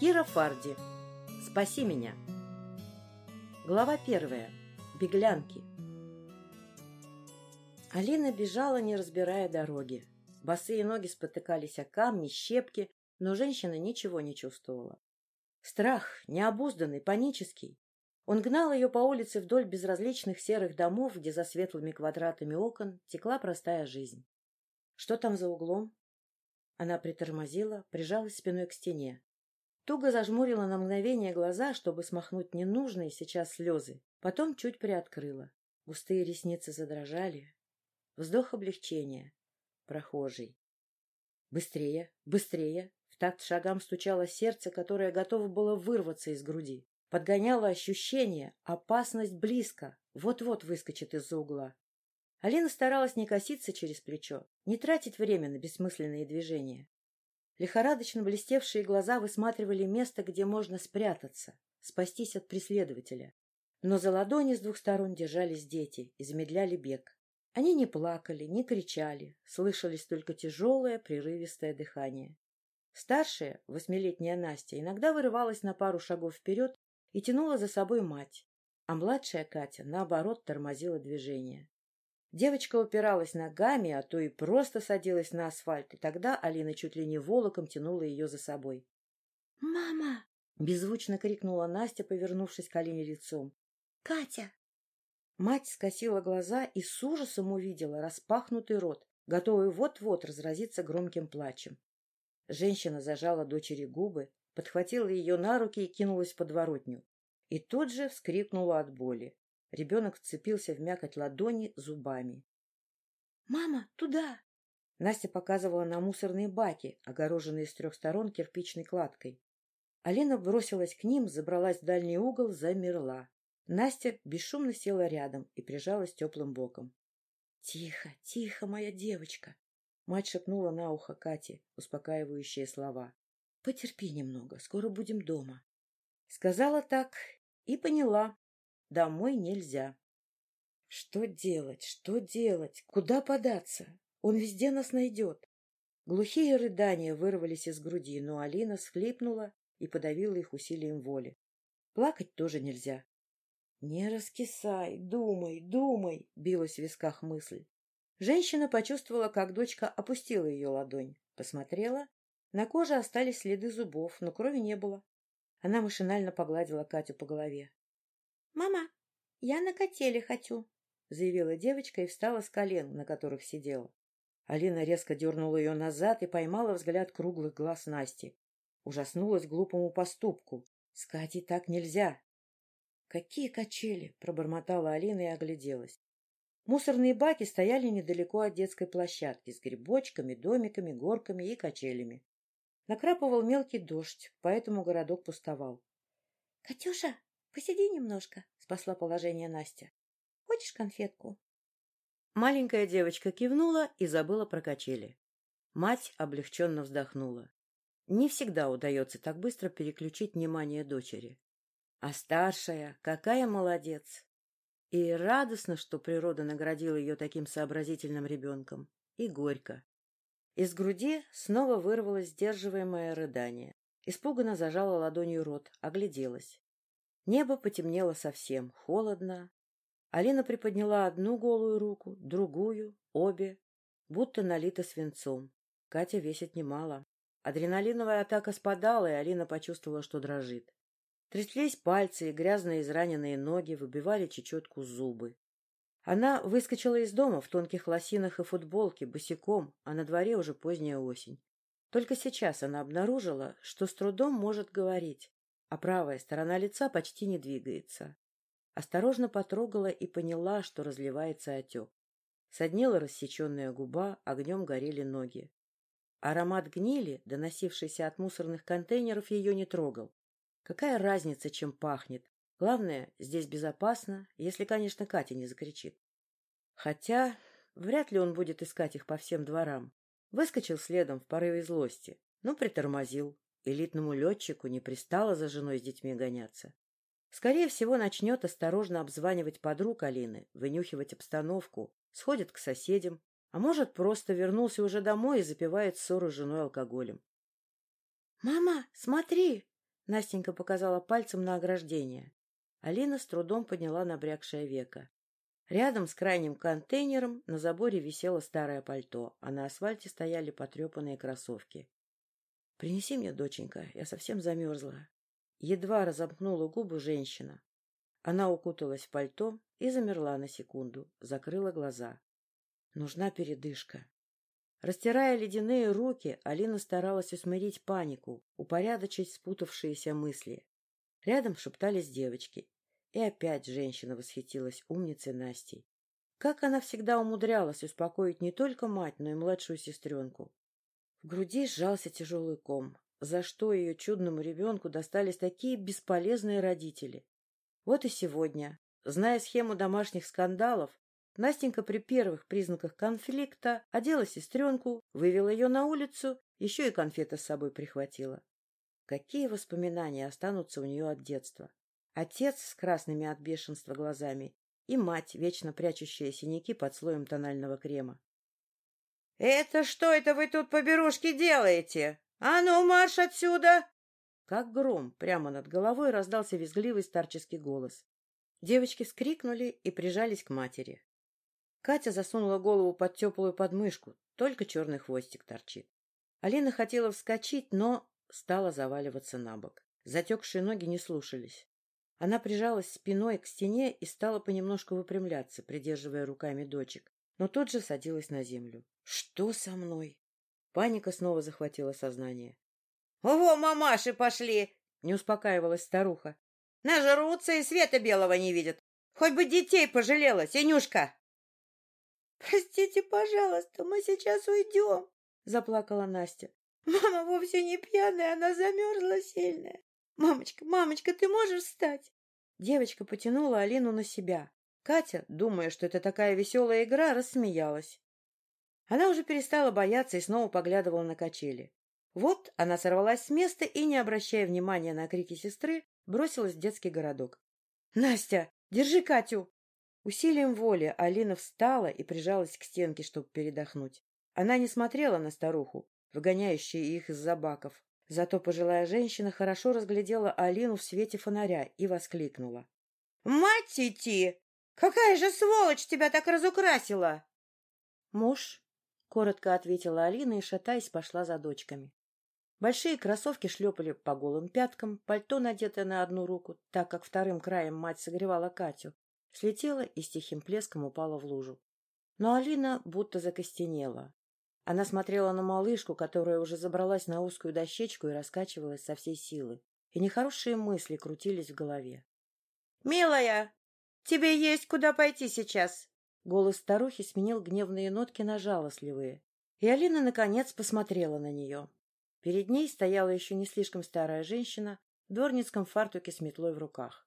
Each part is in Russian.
Кира Фарди. Спаси меня. Глава первая. Беглянки. Алина бежала, не разбирая дороги. Босые ноги спотыкались о камни, щепки, но женщина ничего не чувствовала. Страх, необузданный, панический. Он гнал ее по улице вдоль безразличных серых домов, где за светлыми квадратами окон текла простая жизнь. Что там за углом? Она притормозила, прижалась спиной к стене. Туго зажмурила на мгновение глаза, чтобы смахнуть ненужные сейчас слезы. Потом чуть приоткрыла. Густые ресницы задрожали. Вздох облегчения. Прохожий. Быстрее, быстрее. В такт шагам стучало сердце, которое готово было вырваться из груди. Подгоняло ощущение, опасность близко, вот-вот выскочит из-за угла. Алина старалась не коситься через плечо, не тратить время на бессмысленные движения. Лихорадочно блестевшие глаза высматривали место, где можно спрятаться, спастись от преследователя. Но за ладони с двух сторон держались дети и замедляли бег. Они не плакали, не кричали, слышались только тяжелое, прерывистое дыхание. Старшая, восьмилетняя Настя, иногда вырывалась на пару шагов вперед и тянула за собой мать, а младшая Катя, наоборот, тормозила движение. Девочка упиралась ногами, а то и просто садилась на асфальт, и тогда Алина чуть ли не волоком тянула ее за собой. «Мама!» — беззвучно крикнула Настя, повернувшись к Алине лицом. «Катя!» Мать скосила глаза и с ужасом увидела распахнутый рот, готовый вот-вот разразиться громким плачем. Женщина зажала дочери губы, подхватила ее на руки и кинулась в подворотню. И тут же вскрикнула от боли. Ребенок вцепился в мякоть ладони зубами. «Мама, туда!» Настя показывала на мусорные баки, огороженные с трех сторон кирпичной кладкой. Алина бросилась к ним, забралась в дальний угол, замерла. Настя бесшумно села рядом и прижалась теплым боком. — Тихо, тихо, моя девочка! — мать шепнула на ухо Кате успокаивающие слова. — Потерпи немного, скоро будем дома. Сказала так и поняла, Домой нельзя. Что делать? Что делать? Куда податься? Он везде нас найдет. Глухие рыдания вырвались из груди, но Алина схлипнула и подавила их усилием воли. Плакать тоже нельзя. — Не раскисай, думай, думай, — билась в висках мысль. Женщина почувствовала, как дочка опустила ее ладонь. Посмотрела. На коже остались следы зубов, но крови не было. Она машинально погладила Катю по голове. «Мама, я на котеле хочу», — заявила девочка и встала с колен, на которых сидела. Алина резко дернула ее назад и поймала взгляд круглых глаз Насти. Ужаснулась глупому поступку. С Катей так нельзя. «Какие качели?» — пробормотала Алина и огляделась. Мусорные баки стояли недалеко от детской площадки с грибочками, домиками, горками и качелями. Накрапывал мелкий дождь, поэтому городок пустовал. — Катюша, Посиди немножко, — спасла положение Настя. — Хочешь конфетку? Маленькая девочка кивнула и забыла про качели. Мать облегченно вздохнула. Не всегда удается так быстро переключить внимание дочери. А старшая, какая молодец! И радостно, что природа наградила ее таким сообразительным ребенком. И горько. Из груди снова вырвалось сдерживаемое рыдание. Испуганно зажала ладонью рот, огляделась. Небо потемнело совсем, холодно. Алина приподняла одну голую руку, другую, обе, будто налито свинцом. Катя весит немало. Адреналиновая атака спадала, и Алина почувствовала, что дрожит. Тряслись пальцы, и грязные израненные ноги выбивали чечетку зубы. Она выскочила из дома в тонких лосинах и футболке, босиком, а на дворе уже поздняя осень. Только сейчас она обнаружила, что с трудом может говорить а правая сторона лица почти не двигается. Осторожно потрогала и поняла, что разливается отек. Соднела рассеченная губа, огнем горели ноги. Аромат гнили, доносившийся от мусорных контейнеров, ее не трогал. Какая разница, чем пахнет? Главное, здесь безопасно, если, конечно, Катя не закричит. Хотя вряд ли он будет искать их по всем дворам. Выскочил следом в порыве злости, но притормозил, Элитному летчику не пристало за женой с детьми гоняться. Скорее всего, начнет осторожно обзванивать подруг Алины, вынюхивать обстановку, сходит к соседям, а может, просто вернулся уже домой и запивает ссору с женой алкоголем. — Мама, смотри! Настенька показала пальцем на ограждение. Алина с трудом подняла набрякшее веко. Рядом с крайним контейнером на заборе висело старое пальто, а на асфальте стояли потрепанные кроссовки. — Принеси мне, доченька, я совсем замерзла. Едва разомкнула губы женщина. Она укуталась в пальто и замерла на секунду, закрыла глаза. Нужна передышка. Растирая ледяные руки, Алина старалась усмирить панику, упорядочить спутавшиеся мысли. Рядом шептались девочки. И опять женщина восхитилась умницей Настей. Как она всегда умудрялась успокоить не только мать, но и младшую сестренку. В груди сжался тяжелый ком. За что ее чудному ребенку достались такие бесполезные родители? Вот и сегодня, зная схему домашних скандалов, Настенька при первых признаках конфликта одела сестренку, вывела ее на улицу, еще и конфеты с собой прихватила. Какие воспоминания останутся у нее от детства? Отец с красными от бешенства глазами и мать, вечно прячущая синяки под слоем тонального крема. — Это что это вы тут поберушки делаете? А ну, марш отсюда! Как гром прямо над головой раздался визгливый старческий голос. Девочки вскрикнули и прижались к матери. Катя засунула голову под теплую подмышку, только черный хвостик торчит. Алина хотела вскочить, но стала заваливаться на бок. Затекшие ноги не слушались. Она прижалась спиной к стене и стала понемножку выпрямляться, придерживая руками дочек, но тут же садилась на землю. «Что со мной?» Паника снова захватила сознание. «Во, мамаши пошли!» — не успокаивалась старуха. «Нажрутся и света белого не видят. Хоть бы детей пожалела, Синюшка!» «Простите, пожалуйста, мы сейчас уйдем», — заплакала Настя. «Мама вовсе не пьяная, она замерзла сильно. Мамочка, мамочка, ты можешь встать?» Девочка потянула Алину на себя. Катя, думая, что это такая веселая игра, рассмеялась. Она уже перестала бояться и снова поглядывала на качели. Вот она сорвалась с места и, не обращая внимания на крики сестры, бросилась в детский городок. — Настя, держи Катю! Усилием воли Алина встала и прижалась к стенке, чтобы передохнуть. Она не смотрела на старуху, выгоняющую их из-за баков. Зато пожилая женщина хорошо разглядела Алину в свете фонаря и воскликнула. — Мать идти! Какая же сволочь тебя так разукрасила! — Муж, — коротко ответила Алина и, шатаясь, пошла за дочками. Большие кроссовки шлепали по голым пяткам, пальто, надетое на одну руку, так как вторым краем мать согревала Катю, слетела и с тихим плеском упала в лужу. Но Алина будто закостенела. Она смотрела на малышку, которая уже забралась на узкую дощечку и раскачивалась со всей силы. И нехорошие мысли крутились в голове. — Милая, тебе есть куда пойти сейчас? Голос старухи сменил гневные нотки на жалостливые. И Алина, наконец, посмотрела на нее. Перед ней стояла еще не слишком старая женщина в дворницком фартуке с метлой в руках.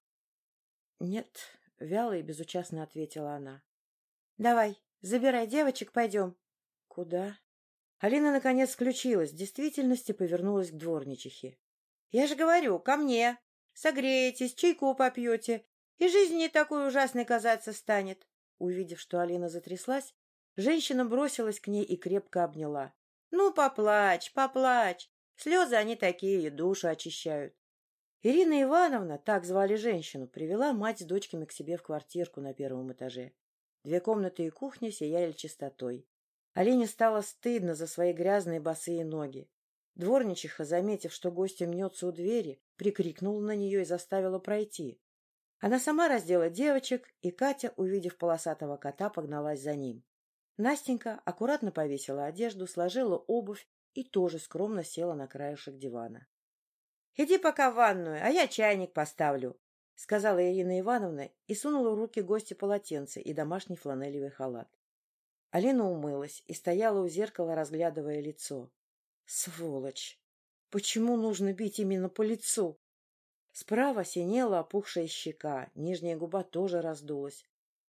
— Нет, — вяло и безучастно ответила она. — Давай, забирай девочек, пойдем. — Куда? Алина, наконец, включилась, в действительности повернулась к дворничихе. — Я же говорю, ко мне. Согреетесь, чайку попьете, и жизнь не такой ужасной казаться станет. Увидев, что Алина затряслась, женщина бросилась к ней и крепко обняла. — Ну, поплачь, поплачь. Слезы они такие, душу очищают. Ирина Ивановна, так звали женщину, привела мать с дочками к себе в квартирку на первом этаже. Две комнаты и кухня сияли чистотой. Алине стало стыдно за свои грязные босые ноги. Дворничиха, заметив, что гостья мнется у двери, прикрикнула на нее и заставила пройти. Она сама раздела девочек, и Катя, увидев полосатого кота, погналась за ним. Настенька аккуратно повесила одежду, сложила обувь и тоже скромно села на краешек дивана. Иди пока в ванную, а я чайник поставлю, — сказала Ирина Ивановна и сунула в руки гости полотенце и домашний фланелевый халат. Алина умылась и стояла у зеркала, разглядывая лицо. Сволочь! Почему нужно бить именно по лицу? Справа синела опухшая щека, нижняя губа тоже раздулась.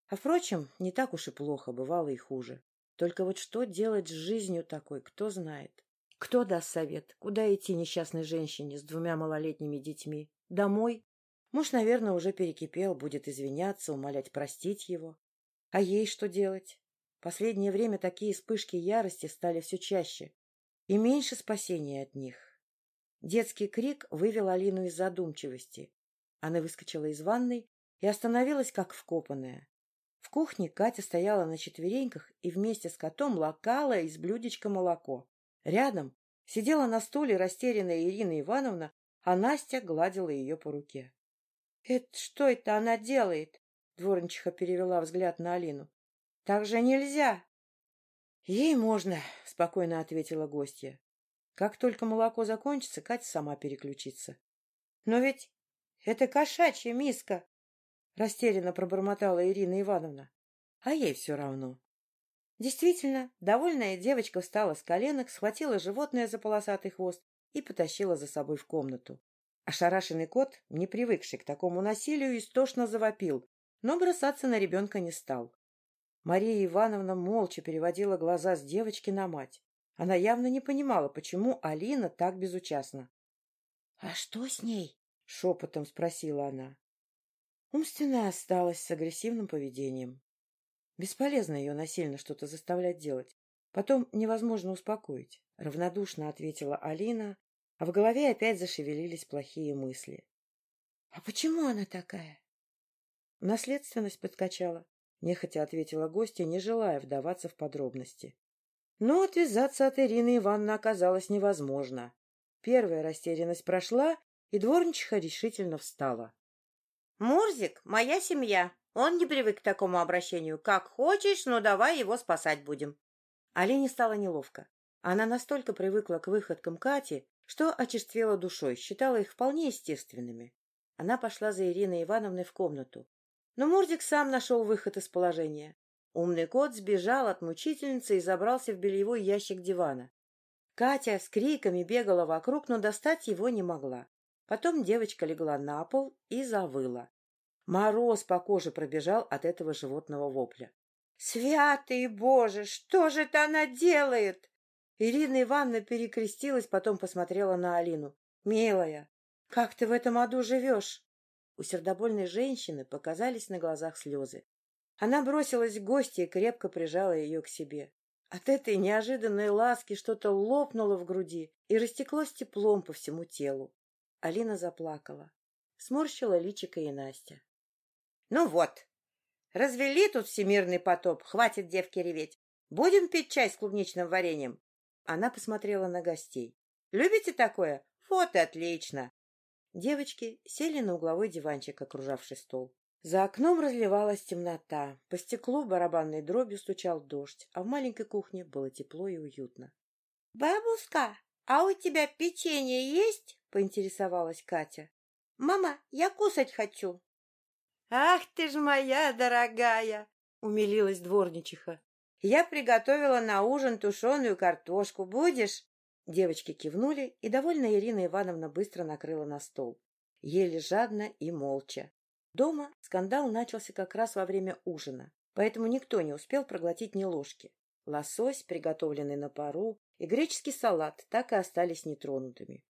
А, впрочем, не так уж и плохо, бывало и хуже. Только вот что делать с жизнью такой, кто знает. Кто даст совет? Куда идти несчастной женщине с двумя малолетними детьми? Домой? Муж, наверное, уже перекипел, будет извиняться, умолять простить его. А ей что делать? Последнее время такие вспышки ярости стали все чаще, и меньше спасения от них. Детский крик вывел Алину из задумчивости. Она выскочила из ванной и остановилась, как вкопанная. В кухне Катя стояла на четвереньках и вместе с котом лакала из блюдечка молоко. Рядом сидела на стуле растерянная Ирина Ивановна, а Настя гладила ее по руке. — Это что это она делает? — дворничиха перевела взгляд на Алину. — Так же нельзя. — Ей можно, — спокойно ответила гостья. Как только молоко закончится, Катя сама переключится. — Но ведь это кошачья миска, — растерянно пробормотала Ирина Ивановна. А ей все равно. Действительно, довольная девочка встала с коленок, схватила животное за полосатый хвост и потащила за собой в комнату. Ошарашенный кот, не привыкший к такому насилию, истошно завопил, но бросаться на ребенка не стал. Мария Ивановна молча переводила глаза с девочки на мать. Она явно не понимала, почему Алина так безучастна. — А что с ней? — шепотом спросила она. Умственная осталась с агрессивным поведением. Бесполезно ее насильно что-то заставлять делать. Потом невозможно успокоить, — равнодушно ответила Алина, а в голове опять зашевелились плохие мысли. — А почему она такая? — Наследственность подкачала, — нехотя ответила гостья, не желая вдаваться в подробности. Но отвязаться от Ирины Ивановны оказалось невозможно. Первая растерянность прошла, и дворничиха решительно встала. — Мурзик — моя семья. Он не привык к такому обращению. Как хочешь, но давай его спасать будем. Алине стало неловко. Она настолько привыкла к выходкам Кати, что очерствела душой, считала их вполне естественными. Она пошла за Ириной Ивановной в комнату. Но Мурзик сам нашел выход из положения. Умный кот сбежал от мучительницы и забрался в бельевой ящик дивана. Катя с криками бегала вокруг, но достать его не могла. Потом девочка легла на пол и завыла. Мороз по коже пробежал от этого животного вопля. «Святый Боже, что же это она делает?» Ирина Ивановна перекрестилась, потом посмотрела на Алину. «Милая, как ты в этом аду живешь?» У сердобольной женщины показались на глазах слезы. Она бросилась к гости и крепко прижала ее к себе. От этой неожиданной ласки что-то лопнуло в груди и растеклось теплом по всему телу. Алина заплакала. Сморщила личико и Настя. Ну вот, развели тут всемирный потоп, хватит девки реветь. Будем пить чай с клубничным вареньем? Она посмотрела на гостей. Любите такое? Вот и отлично. Девочки сели на угловой диванчик, окружавший стол. За окном разливалась темнота. По стеклу барабанной дробью стучал дождь, а в маленькой кухне было тепло и уютно. — Бабушка, а у тебя печенье есть? — поинтересовалась Катя. — Мама, я кусать хочу. «Ах ты ж моя дорогая!» — умилилась дворничиха. «Я приготовила на ужин тушеную картошку. Будешь?» Девочки кивнули, и довольная Ирина Ивановна быстро накрыла на стол. Ели жадно и молча. Дома скандал начался как раз во время ужина, поэтому никто не успел проглотить ни ложки. Лосось, приготовленный на пару, и греческий салат так и остались нетронутыми.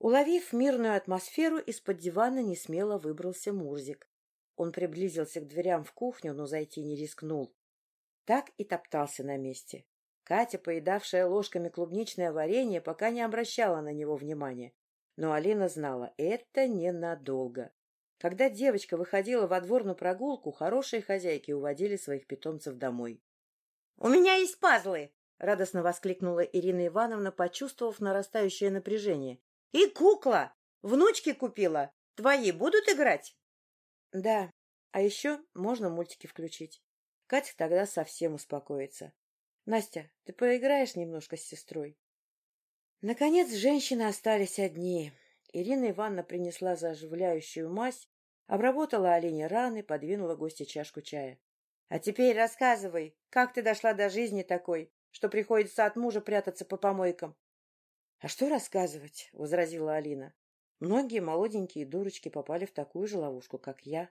Уловив мирную атмосферу, из-под дивана несмело выбрался Мурзик. Он приблизился к дверям в кухню, но зайти не рискнул. Так и топтался на месте. Катя, поедавшая ложками клубничное варенье, пока не обращала на него внимания. Но Алина знала, это ненадолго. Когда девочка выходила во двор на прогулку, хорошие хозяйки уводили своих питомцев домой. — У меня есть пазлы! — радостно воскликнула Ирина Ивановна, почувствовав нарастающее напряжение. — И кукла! Внучки купила! Твои будут играть? Да, а еще можно мультики включить. Катя тогда совсем успокоится. Настя, ты поиграешь немножко с сестрой? Наконец женщины остались одни. Ирина Ивановна принесла заживляющую мазь, обработала олене раны, подвинула гости чашку чая. — А теперь рассказывай, как ты дошла до жизни такой, что приходится от мужа прятаться по помойкам? — А что рассказывать? — возразила Алина. Многие молоденькие дурочки попали в такую же ловушку, как я.